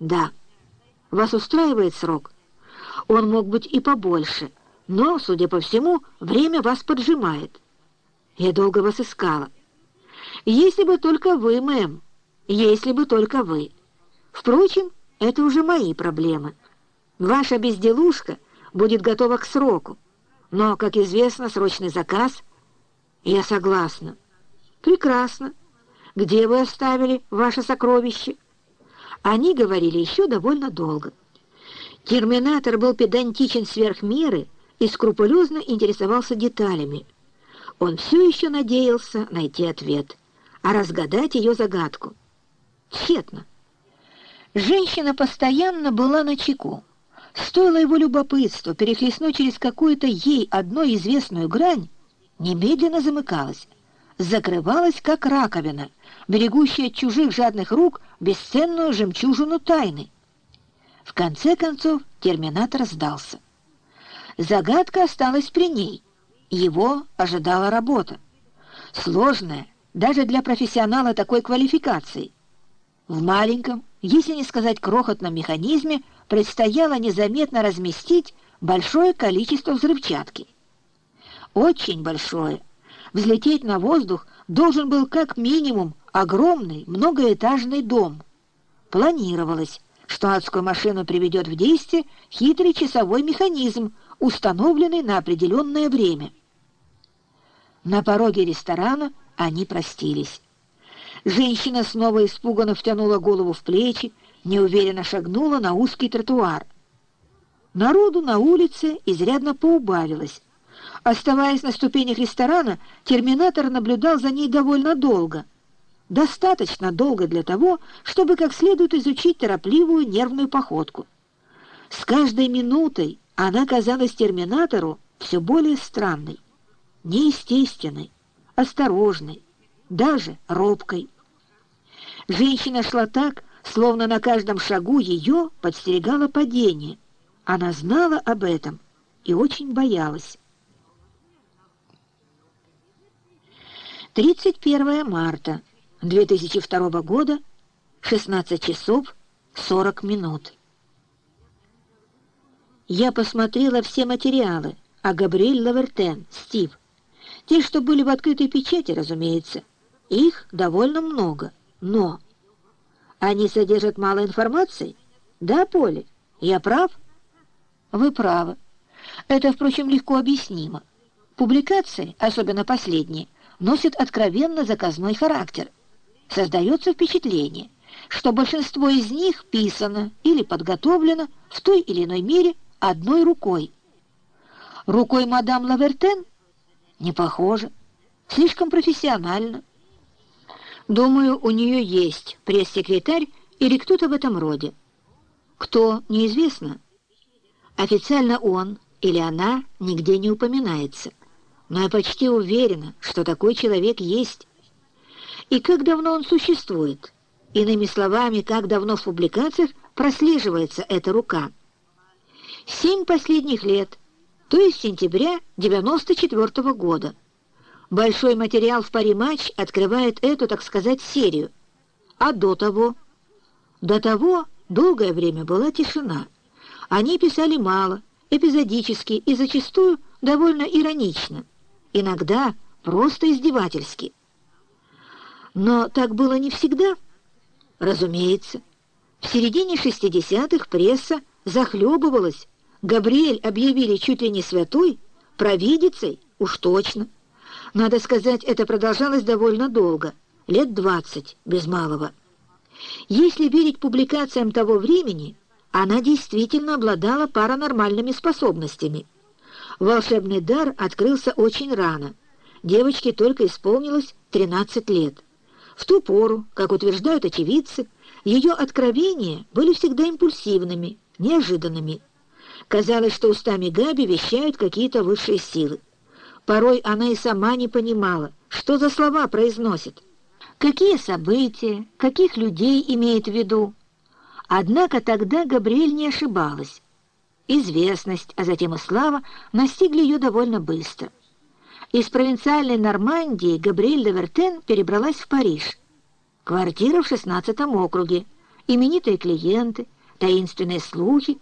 «Да». «Вас устраивает срок?» «Он мог быть и побольше, но, судя по всему, время вас поджимает». «Я долго вас искала». «Если бы только вы, мэм, если бы только вы. Впрочем, это уже мои проблемы. Ваша безделушка будет готова к сроку, но, как известно, срочный заказ...» «Я согласна». «Прекрасно. Где вы оставили ваше сокровище?» Они говорили еще довольно долго. Терминатор был педантичен сверх меры и скрупулезно интересовался деталями. Он все еще надеялся найти ответ, а разгадать ее загадку. Тщетно. Женщина постоянно была на чеку. Стоило его любопытству перехлестнуть через какую-то ей одной известную грань, немедленно замыкалась, закрывалась, как раковина, берегущая чужих жадных рук бесценную жемчужину тайны. В конце концов терминатор сдался. Загадка осталась при ней. Его ожидала работа. Сложная, даже для профессионала такой квалификации. В маленьком, если не сказать крохотном механизме, предстояло незаметно разместить большое количество взрывчатки. Очень большое. Взлететь на воздух должен был как минимум огромный многоэтажный дом. Планировалось, что адскую машину приведет в действие хитрый часовой механизм, установленный на определенное время. На пороге ресторана они простились. Женщина снова испуганно втянула голову в плечи, неуверенно шагнула на узкий тротуар. Народу на улице изрядно поубавилось. Оставаясь на ступенях ресторана, терминатор наблюдал за ней довольно долго — достаточно долго для того, чтобы как следует изучить торопливую нервную походку. С каждой минутой она казалась терминатору все более странной, неестественной, осторожной, даже робкой. Женщина шла так, словно на каждом шагу ее подстерегало падение. Она знала об этом и очень боялась. 31 марта. 2002 года, 16 часов 40 минут. Я посмотрела все материалы о Габриэль Лавертен, Стив. Те, что были в открытой печати, разумеется. Их довольно много, но... Они содержат мало информации? Да, Поле, я прав? Вы правы. Это, впрочем, легко объяснимо. Публикации, особенно последние, носят откровенно заказной характер – создается впечатление, что большинство из них писано или подготовлено в той или иной мере одной рукой. Рукой мадам Лавертен? Не похоже. Слишком профессионально. Думаю, у нее есть пресс-секретарь или кто-то в этом роде. Кто, неизвестно. Официально он или она нигде не упоминается. Но я почти уверена, что такой человек есть и как давно он существует. Иными словами, как давно в публикациях прослеживается эта рука. Семь последних лет, то есть сентября 94 -го года. Большой материал в паре матч открывает эту, так сказать, серию. А до того? До того долгое время была тишина. Они писали мало, эпизодически и зачастую довольно иронично, иногда просто издевательски. Но так было не всегда. Разумеется. В середине 60-х пресса захлебывалась. Габриэль объявили чуть ли не святой, провидицей, уж точно. Надо сказать, это продолжалось довольно долго, лет 20 без малого. Если верить публикациям того времени, она действительно обладала паранормальными способностями. Волшебный дар открылся очень рано. Девочке только исполнилось 13 лет. В ту пору, как утверждают очевидцы, ее откровения были всегда импульсивными, неожиданными. Казалось, что устами Габи вещают какие-то высшие силы. Порой она и сама не понимала, что за слова произносит, какие события, каких людей имеет в виду. Однако тогда Габриэль не ошибалась. Известность, а затем и слава настигли ее довольно быстро. Из провинциальной Нормандии Габриэль де Вертен перебралась в Париж. Квартира в 16 округе, именитые клиенты, таинственные слухи,